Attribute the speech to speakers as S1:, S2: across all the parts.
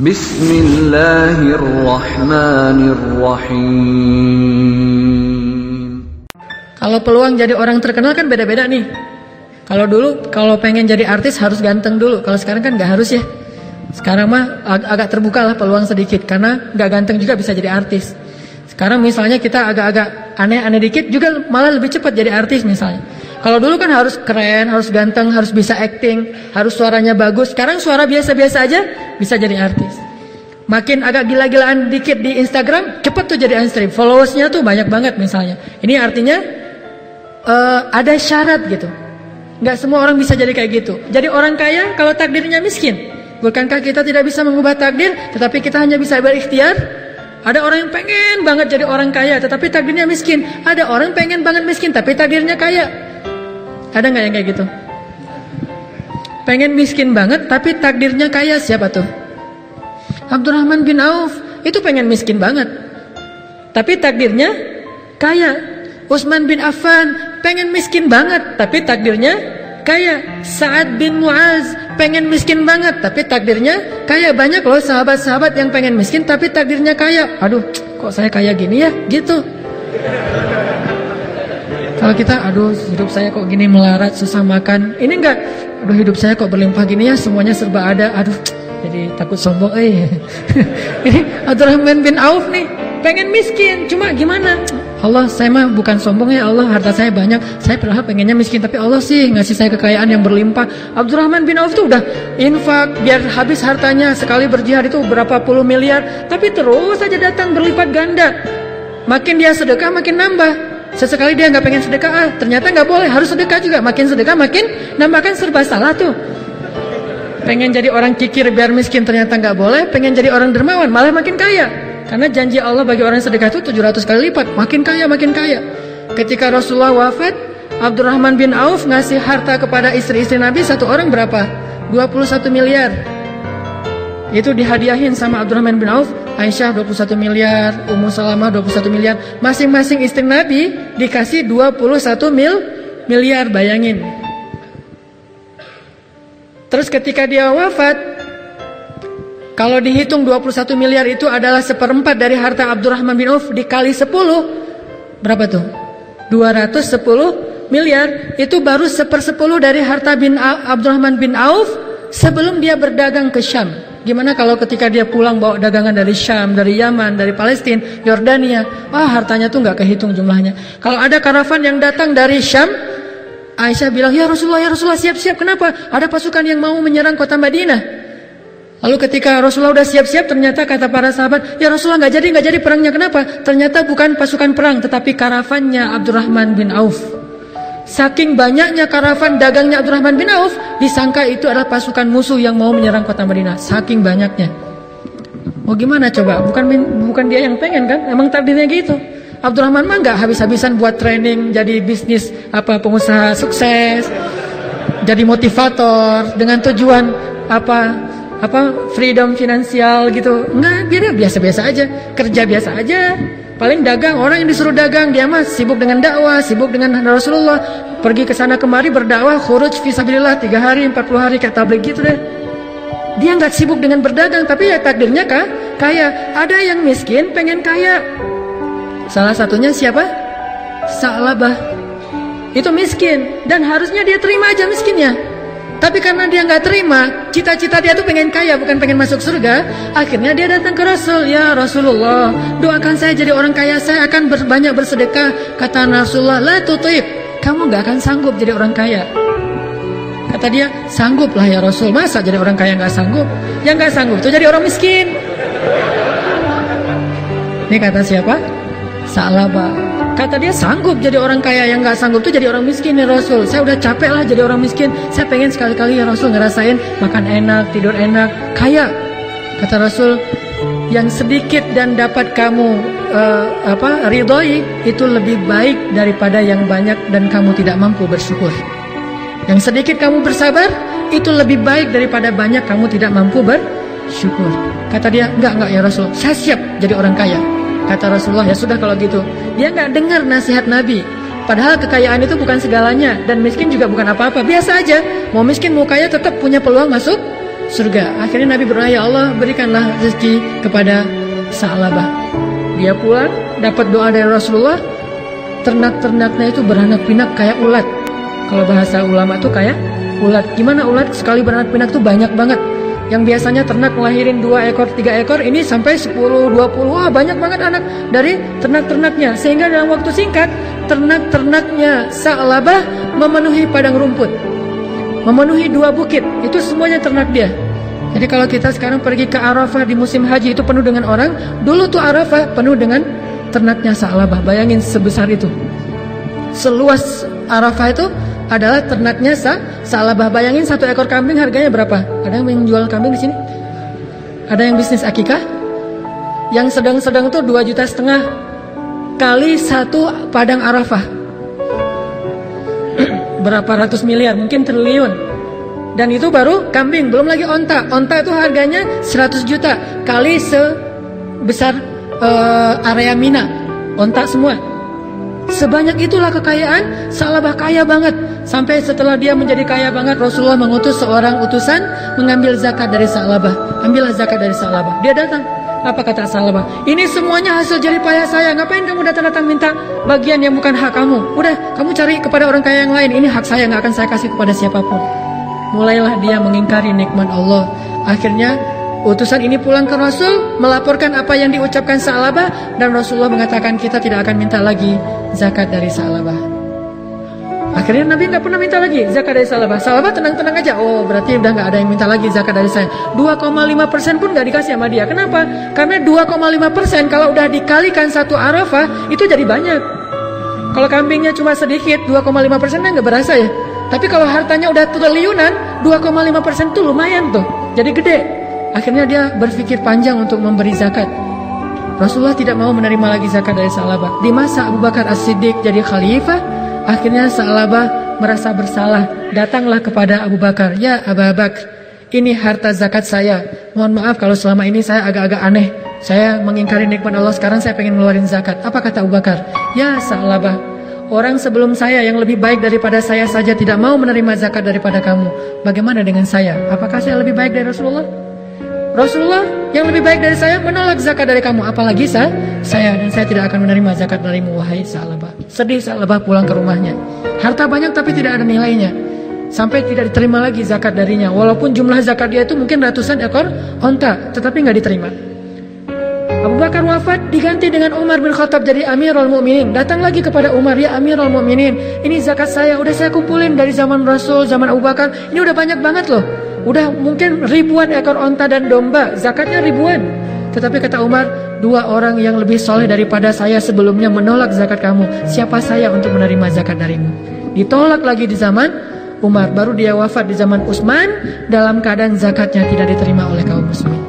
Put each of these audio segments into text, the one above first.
S1: Bismillahirrahmanirrahim.
S2: Kalau peluang jadi orang terkenal kan beda-beda nih. Kalau dulu kalau pengen jadi artis harus ganteng dulu. Kalau sekarang kan nggak harus ya. Sekarang mah ag agak terbuka lah peluang sedikit karena nggak ganteng juga bisa jadi artis. Sekarang misalnya kita agak-agak aneh-aneh dikit juga malah lebih cepat jadi artis misalnya. Kalau dulu kan harus keren, harus ganteng, harus bisa acting, harus suaranya bagus. Sekarang suara biasa-biasa aja bisa jadi artis. Makin agak gila-gilaan dikit di Instagram, cepet tuh jadi unstream. Followersnya tuh banyak banget misalnya. Ini artinya uh, ada syarat gitu. Gak semua orang bisa jadi kayak gitu. Jadi orang kaya kalau takdirnya miskin. Bukankah kita tidak bisa mengubah takdir, tetapi kita hanya bisa berikhtiar? Ada orang yang pengen banget jadi orang kaya, tetapi takdirnya miskin. Ada orang pengen banget miskin, tapi takdirnya kaya. Ada nggak yang kayak gitu? Pengen miskin banget tapi takdirnya kaya siapa tuh? Abdurrahman bin Auf itu pengen miskin banget. Tapi takdirnya kaya. Utsman bin Affan pengen miskin banget tapi takdirnya kaya. Sa'ad bin Muaz pengen miskin banget tapi takdirnya kaya. Banyak loh sahabat-sahabat yang pengen miskin tapi takdirnya kaya. Aduh, kok saya kaya gini ya? Gitu. Kalau kita, aduh hidup saya kok gini melarat, susah makan. Ini enggak, aduh hidup saya kok berlimpah gini ya, semuanya serba ada. Aduh, jadi takut sombong. Eh, ini Abdurrahman bin Auf nih, pengen miskin, cuma gimana? Allah, saya mah bukan sombong ya Allah, harta saya banyak. Saya padahal pengennya miskin, tapi Allah sih ngasih saya kekayaan yang berlimpah. Abdurrahman bin Auf tuh udah infak biar habis hartanya sekali berjihad itu berapa puluh miliar, tapi terus saja datang berlipat ganda. Makin dia sedekah makin nambah. Sesekali dia nggak pengen sedekah, ah, ternyata nggak boleh, harus sedekah juga. Makin sedekah makin nambahkan serba salah tuh. Pengen jadi orang kikir biar miskin ternyata nggak boleh, pengen jadi orang dermawan malah makin kaya. Karena janji Allah bagi orang sedekah itu 700 kali lipat, makin kaya makin kaya. Ketika Rasulullah wafat, Abdurrahman bin Auf ngasih harta kepada istri-istri Nabi satu orang berapa? 21 miliar. Itu dihadiahin sama Abdurrahman bin Auf Aisyah 21 miliar, Ummu Salamah 21 miliar. Masing-masing istri Nabi dikasih 21 mil miliar, bayangin. Terus ketika dia wafat, kalau dihitung 21 miliar itu adalah seperempat dari harta Abdurrahman bin Auf dikali 10, berapa tuh? 210 miliar, itu baru sepersepuluh dari harta bin Abdurrahman bin Auf sebelum dia berdagang ke Syam. Gimana kalau ketika dia pulang bawa dagangan dari Syam, dari Yaman, dari Palestina, Yordania, wah hartanya tuh nggak kehitung jumlahnya. Kalau ada karavan yang datang dari Syam, Aisyah bilang, ya Rasulullah, ya Rasulullah siap-siap. Kenapa? Ada pasukan yang mau menyerang kota Madinah. Lalu ketika Rasulullah udah siap-siap, ternyata kata para sahabat, ya Rasulullah nggak jadi, nggak jadi perangnya. Kenapa? Ternyata bukan pasukan perang, tetapi karavannya Abdurrahman bin Auf. Saking banyaknya karavan dagangnya Abdurrahman bin Auf, disangka itu adalah pasukan musuh yang mau menyerang kota Madinah. Saking banyaknya. Mau gimana coba? Bukan bukan dia yang pengen kan? Emang takdirnya gitu. Abdurrahman mah nggak habis-habisan buat training jadi bisnis apa pengusaha sukses, jadi motivator dengan tujuan apa apa freedom finansial gitu. Enggak, biar biasa-biasa aja, kerja biasa aja. Paling dagang, orang yang disuruh dagang dia mah sibuk dengan dakwah, sibuk dengan Rasulullah, pergi ke sana kemari berdakwah, khuruj fisabilillah 3 hari, 40 hari kayak tabligh gitu deh. Dia nggak sibuk dengan berdagang, tapi ya takdirnya kah? Kaya. Ada yang miskin pengen kaya. Salah satunya siapa? Sa'labah. Itu miskin dan harusnya dia terima aja miskinnya. Tapi karena dia nggak terima, cita-cita dia tuh pengen kaya, bukan pengen masuk surga. Akhirnya dia datang ke Rasul, ya Rasulullah, doakan saya jadi orang kaya, saya akan banyak bersedekah. Kata Rasulullah, la tutib, kamu nggak akan sanggup jadi orang kaya. Kata dia, sangguplah ya Rasul, masa jadi orang kaya nggak sanggup? Yang nggak sanggup tuh jadi orang miskin. Ini kata siapa? Sa'labah. Kata dia sanggup jadi orang kaya yang nggak sanggup tuh jadi orang miskin ya Rasul. Saya udah capek lah jadi orang miskin. Saya pengen sekali-kali ya Rasul ngerasain makan enak, tidur enak, kaya. Kata Rasul, yang sedikit dan dapat kamu uh, apa ridhoi itu lebih baik daripada yang banyak dan kamu tidak mampu bersyukur. Yang sedikit kamu bersabar itu lebih baik daripada banyak kamu tidak mampu bersyukur. Kata dia, enggak enggak ya Rasul, saya siap jadi orang kaya. Kata Rasulullah, ya sudah kalau gitu. Dia nggak dengar nasihat Nabi. Padahal kekayaan itu bukan segalanya dan miskin juga bukan apa-apa. Biasa aja. Mau miskin mau kaya tetap punya peluang masuk surga. Akhirnya Nabi berdoa, ya Allah berikanlah rezeki kepada Sa'labah. Dia pulang, dapat doa dari Rasulullah, ternak-ternaknya itu beranak pinak kayak ulat. Kalau bahasa ulama itu kayak ulat. Gimana ulat sekali beranak pinak itu banyak banget. Yang biasanya ternak melahirin dua ekor, tiga ekor, ini sampai 10, 20, wah banyak banget anak dari ternak-ternaknya. Sehingga dalam waktu singkat, ternak-ternaknya Sa'labah memenuhi padang rumput. Memenuhi dua bukit, itu semuanya ternak dia. Jadi kalau kita sekarang pergi ke Arafah di musim haji itu penuh dengan orang, dulu tuh Arafah penuh dengan ternaknya Sa'labah. Bayangin sebesar itu. Seluas Arafah itu adalah ternaknya sa Sa'labah. Bayangin satu ekor kambing harganya berapa? Ada yang menjual kambing di sini? Ada yang bisnis akikah? Yang sedang-sedang tuh dua juta setengah kali satu padang Arafah. berapa ratus miliar, mungkin triliun. Dan itu baru kambing, belum lagi onta. Onta itu harganya 100 juta kali sebesar uh, area Mina. Onta semua. Sebanyak itulah kekayaan, Salabah kaya banget. Sampai setelah dia menjadi kaya banget, Rasulullah mengutus seorang utusan mengambil zakat dari Salabah. Ambillah zakat dari Salabah. Dia datang. Apa kata Salabah? Ini semuanya hasil jerih payah saya. Ngapain kamu datang-datang minta bagian yang bukan hak kamu? Udah, kamu cari kepada orang kaya yang lain. Ini hak saya, nggak akan saya kasih kepada siapa pun. Mulailah dia mengingkari nikmat Allah. Akhirnya Utusan ini pulang ke Rasul melaporkan apa yang diucapkan Sa'labah dan Rasulullah mengatakan kita tidak akan minta lagi zakat dari Sa'labah. Akhirnya Nabi nggak pernah minta lagi zakat dari Sa'labah. Sa'labah tenang-tenang aja. Oh berarti udah nggak ada yang minta lagi zakat dari saya. 2,5 persen pun nggak dikasih sama dia. Kenapa? Karena 2,5 persen kalau udah dikalikan satu arafah itu jadi banyak. Kalau kambingnya cuma sedikit 2,5 persen nggak berasa ya. Tapi kalau hartanya udah triliunan 2,5 persen tuh lumayan tuh. Jadi gede. Akhirnya dia berpikir panjang untuk memberi zakat. Rasulullah tidak mau menerima lagi zakat dari Sa'labah. Di masa Abu Bakar As-Siddiq jadi khalifah, akhirnya Sa'labah merasa bersalah. Datanglah kepada Abu Bakar, "Ya Abu Bakar, ini harta zakat saya. Mohon maaf kalau selama ini saya agak-agak aneh. Saya mengingkari nikmat Allah, sekarang saya pengen ngeluarin zakat." Apa kata Abu Bakar? "Ya Sa'labah, Orang sebelum saya yang lebih baik daripada saya saja tidak mau menerima zakat daripada kamu. Bagaimana dengan saya? Apakah saya lebih baik dari Rasulullah? Rasulullah yang lebih baik dari saya menolak zakat dari kamu. Apalagi saya saya dan saya tidak akan menerima zakat darimu wahai Sa'labah sedih Sa'labah pulang ke rumahnya. Harta banyak tapi tidak ada nilainya. Sampai tidak diterima lagi zakat darinya. Walaupun jumlah zakat dia itu mungkin ratusan ekor onta tetapi nggak diterima. Abu Bakar wafat diganti dengan Umar bin Khattab jadi Amirul Mukminin datang lagi kepada Umar ya Amirul Mukminin ini zakat saya udah saya kumpulin dari zaman Rasul zaman Abu Bakar. Ini udah banyak banget loh Udah mungkin ribuan ekor onta dan domba, zakatnya ribuan. Tetapi kata Umar, dua orang yang lebih soleh daripada saya sebelumnya menolak zakat kamu. Siapa saya untuk menerima zakat darimu? Ditolak lagi di zaman Umar. Baru dia wafat di zaman Utsman dalam keadaan zakatnya tidak diterima oleh kaum muslimin.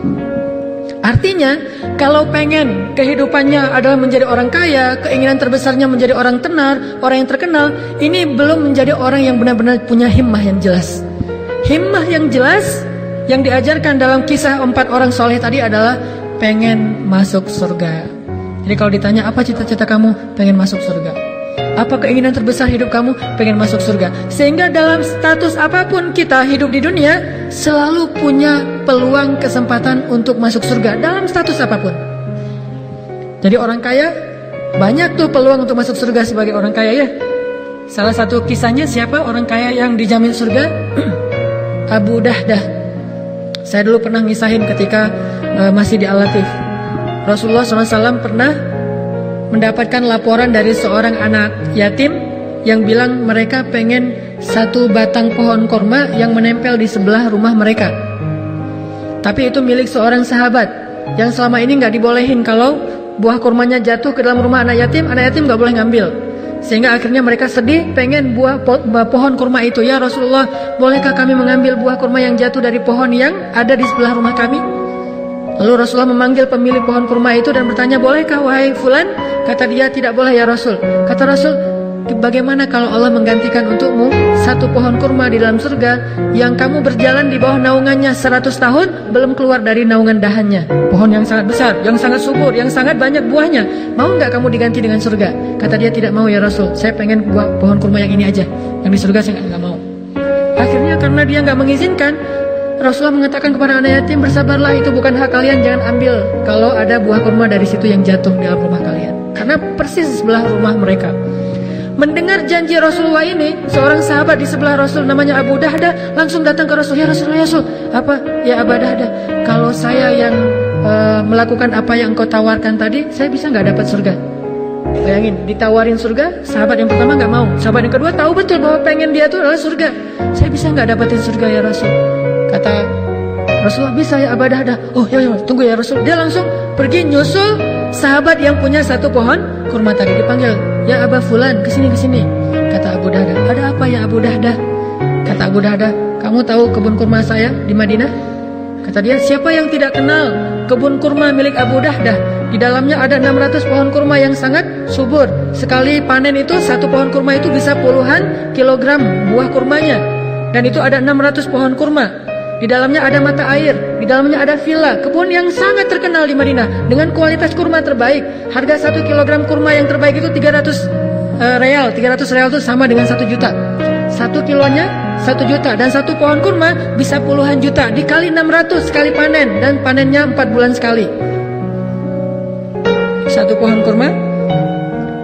S2: Artinya, kalau pengen kehidupannya adalah menjadi orang kaya, keinginan terbesarnya menjadi orang tenar, orang yang terkenal, ini belum menjadi orang yang benar-benar punya himmah yang jelas. Himmah yang jelas yang diajarkan dalam kisah empat orang soleh tadi adalah pengen masuk surga. Jadi kalau ditanya apa cita-cita kamu, pengen masuk surga. Apa keinginan terbesar hidup kamu, pengen masuk surga. Sehingga dalam status apa pun kita hidup di dunia, selalu punya peluang kesempatan untuk masuk surga dalam status apa pun. Jadi orang kaya banyak tuh peluang untuk masuk surga sebagai orang kaya ya. Salah satu kisahnya siapa orang kaya yang dijamin surga? Abu Dahdah. Saya dulu pernah ngisahin ketika uh, masih di Al-Latif. Rasulullah SAW pernah mendapatkan laporan dari seorang anak yatim yang bilang mereka pengen satu batang pohon korma yang menempel di sebelah rumah mereka. Tapi itu milik seorang sahabat yang selama ini nggak dibolehin kalau buah kurmanya jatuh ke dalam rumah anak yatim, anak yatim nggak boleh ngambil. Sehingga akhirnya mereka sedih pengen buah po pohon kurma itu. Ya Rasulullah bolehkah kami mengambil buah kurma yang jatuh dari pohon yang ada di sebelah rumah kami? Lalu Rasulullah memanggil pemilik pohon kurma itu dan bertanya Bolehkah wahai fulan? Kata dia tidak boleh ya Rasul. Kata Rasul Bagaimana kalau Allah menggantikan untukmu satu pohon kurma di dalam surga yang kamu berjalan di bawah naungannya 100 tahun belum keluar dari naungan dahannya. Pohon yang sangat besar, yang sangat subur, yang sangat banyak buahnya. Mau nggak kamu diganti dengan surga? Kata dia tidak mau ya Rasul. Saya pengen buah pohon kurma yang ini aja. Yang di surga saya nggak mau. Akhirnya karena dia nggak mengizinkan, Rasulullah mengatakan kepada anak yatim bersabarlah itu bukan hak kalian jangan ambil kalau ada buah kurma dari situ yang jatuh di dalam rumah kalian karena persis sebelah rumah mereka Mendengar janji Rasulullah ini, seorang sahabat di sebelah Rasul namanya Abu Dahda langsung datang ke Rasul. Ya Rasul, ya Rasul. Apa? Ya Abu Dahda. Kalau saya yang uh, melakukan apa yang engkau tawarkan tadi, saya bisa nggak dapat surga? Bayangin, ditawarin surga, sahabat yang pertama nggak mau. Sahabat yang kedua tahu betul bahwa pengen dia itu adalah surga. Saya bisa nggak dapetin surga ya Rasul? Kata Rasulullah bisa ya Abu Dahda. Oh ya, ya tunggu ya Rasul. Dia langsung pergi nyusul sahabat yang punya satu pohon kurma tadi dipanggil Ya Aba Fulan, ke sini ke sini. Kata Abu Dahda, ada apa ya Abu Dahda? Kata Abu Dahda, kamu tahu kebun kurma saya di Madinah? Kata dia, siapa yang tidak kenal kebun kurma milik Abu Dahda? Di dalamnya ada 600 pohon kurma yang sangat subur. Sekali panen itu, satu pohon kurma itu bisa puluhan kilogram buah kurmanya. Dan itu ada 600 pohon kurma. Di dalamnya ada mata air, di dalamnya ada villa, kebun yang sangat terkenal di Madinah dengan kualitas kurma terbaik. Harga satu kilogram kurma yang terbaik itu 300 uh, eh, real, 300 real itu sama dengan satu juta. Satu kilonya satu juta dan satu pohon kurma bisa puluhan juta dikali 600 sekali panen dan panennya 4 bulan sekali. Satu pohon kurma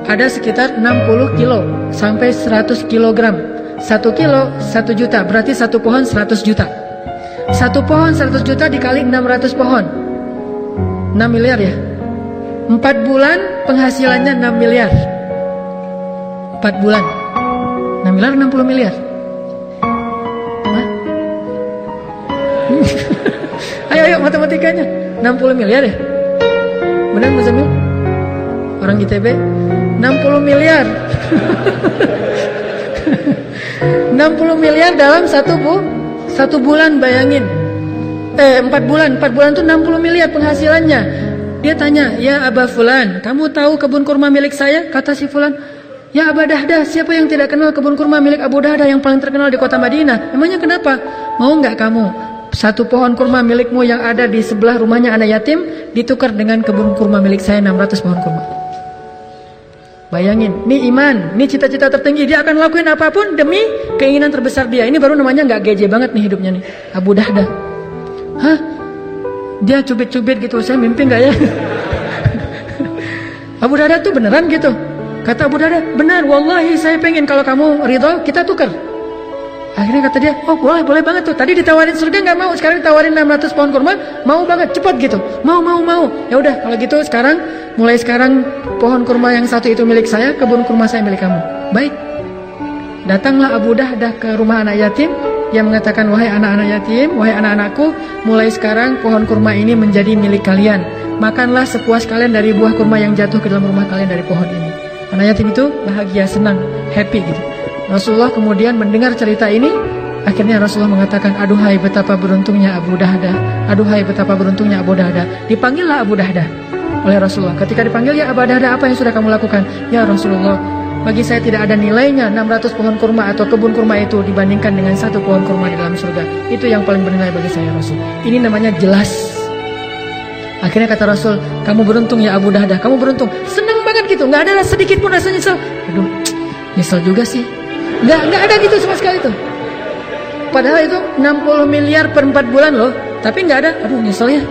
S2: ada sekitar 60 kilo sampai 100 kilogram. Satu kilo satu juta berarti satu pohon 100 juta. Satu pohon 100 juta dikali 600 pohon. 6 miliar ya? 4 bulan penghasilannya 6 miliar. 4 bulan. 6 miliar 60 miliar. Ayo ayo matematikanya. 60 miliar ya? Benar Muzamil? Orang ITB 60 miliar. 60 miliar dalam satu bu satu bulan bayangin. Eh empat bulan. Empat bulan tuh 60 miliar penghasilannya. Dia tanya Ya Abah Fulan Kamu tahu kebun kurma milik saya? Kata si Fulan Ya Abah Dahdah Siapa yang tidak kenal kebun kurma milik Abu Dahdah Yang paling terkenal di kota Madinah? Emangnya kenapa? Mau nggak kamu? Satu pohon kurma milikmu yang ada di sebelah rumahnya anak yatim Ditukar dengan kebun kurma milik saya 600 pohon kurma Bayangin, ini iman, ini cita-cita tertinggi. Dia akan lakuin apa pun demi keinginan terbesar dia. Ini baru namanya nggak geje banget nih hidupnya nih. Abu Dahda. Hah? Dia cubit-cubit gitu. Saya mimpi nggak ya? Abu Dahda tuh beneran gitu. Kata Abu Dahda, benar. Wallahi saya pengen kalau kamu ridho, kita tukar. Akhirnya kata dia, oh boleh, boleh banget tuh. Tadi ditawarin surga nggak mau, sekarang ditawarin 600 pohon kurma, mau banget, cepat gitu. Mau, mau, mau. Ya udah, kalau gitu sekarang, mulai sekarang pohon kurma yang satu itu milik saya, kebun kurma saya milik kamu. Baik. Datanglah Abu Dahdah ke rumah anak yatim, yang mengatakan, wahai anak-anak yatim, wahai anak-anakku, mulai sekarang pohon kurma ini menjadi milik kalian. Makanlah sepuas kalian dari buah kurma yang jatuh ke dalam rumah kalian dari pohon ini. Anak yatim itu bahagia, senang, happy gitu. Rasulullah kemudian mendengar cerita ini Akhirnya Rasulullah mengatakan Aduhai betapa beruntungnya Abu Dahda Aduhai betapa beruntungnya Abu Dahda Dipanggillah Abu Dahda oleh Rasulullah Ketika dipanggil ya Abu Dahda apa yang sudah kamu lakukan Ya Rasulullah bagi saya tidak ada nilainya 600 pohon kurma atau kebun kurma itu dibandingkan dengan satu pohon kurma di dalam surga. Itu yang paling bernilai bagi saya Rasul. Ini namanya jelas. Akhirnya kata Rasul, kamu beruntung ya Abu Dahda, kamu beruntung. Senang banget gitu, nggak ada sedikit pun rasa nyesel. Aduh, nyesel juga sih. Nggak, nggak ada gitu sama sekali tuh. Padahal itu 60 miliar per 4 bulan loh. Tapi nggak ada. Aduh nyesel ya.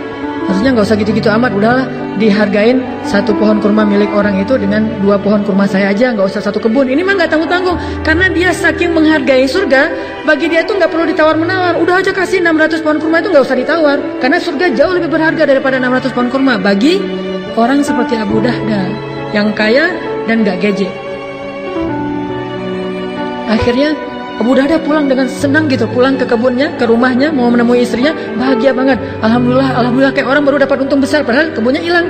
S2: Harusnya nggak usah gitu-gitu amat. Udahlah dihargain satu pohon kurma milik orang itu dengan dua pohon kurma saya aja. nggak usah satu kebun. Ini mah nggak tanggung-tanggung. Karena dia saking menghargai surga. Bagi dia itu nggak perlu ditawar-menawar. Udah aja kasih 600 pohon kurma itu nggak usah ditawar. Karena surga jauh lebih berharga daripada 600 pohon kurma. Bagi orang seperti Abu Dahda. Yang kaya dan nggak gejek. Akhirnya Abu Dahda pulang dengan senang gitu. Pulang ke kebunnya, ke rumahnya Mau menemui istrinya, bahagia banget. Alhamdulillah, Alhamdulillah kayak orang baru dapat untung besar Padahal kebunnya hilang.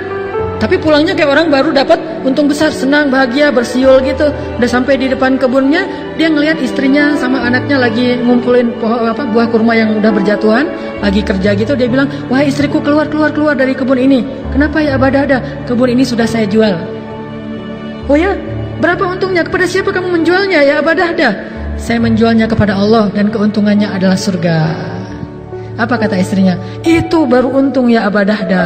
S2: Tapi pulangnya kayak orang baru dapat untung besar Senang, bahagia, bersiul gitu. Udah sampai di depan kebunnya Dia ngelihat istrinya sama anaknya lagi ngumpulin apa, buah kurma yang udah berjatuhan Lagi kerja gitu. Dia bilang, wah istriku keluar, keluar, keluar dari kebun ini. Kenapa ya Abu Dahda? Kebun ini sudah saya jual. Oh ya, Berapa untungnya? Kepada siapa kamu menjualnya ya Abadahda? Saya menjualnya kepada Allah dan keuntungannya adalah surga. Apa kata istrinya? Itu baru untung ya Abadahda.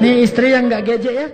S2: Nih istri yang gak gejek ya.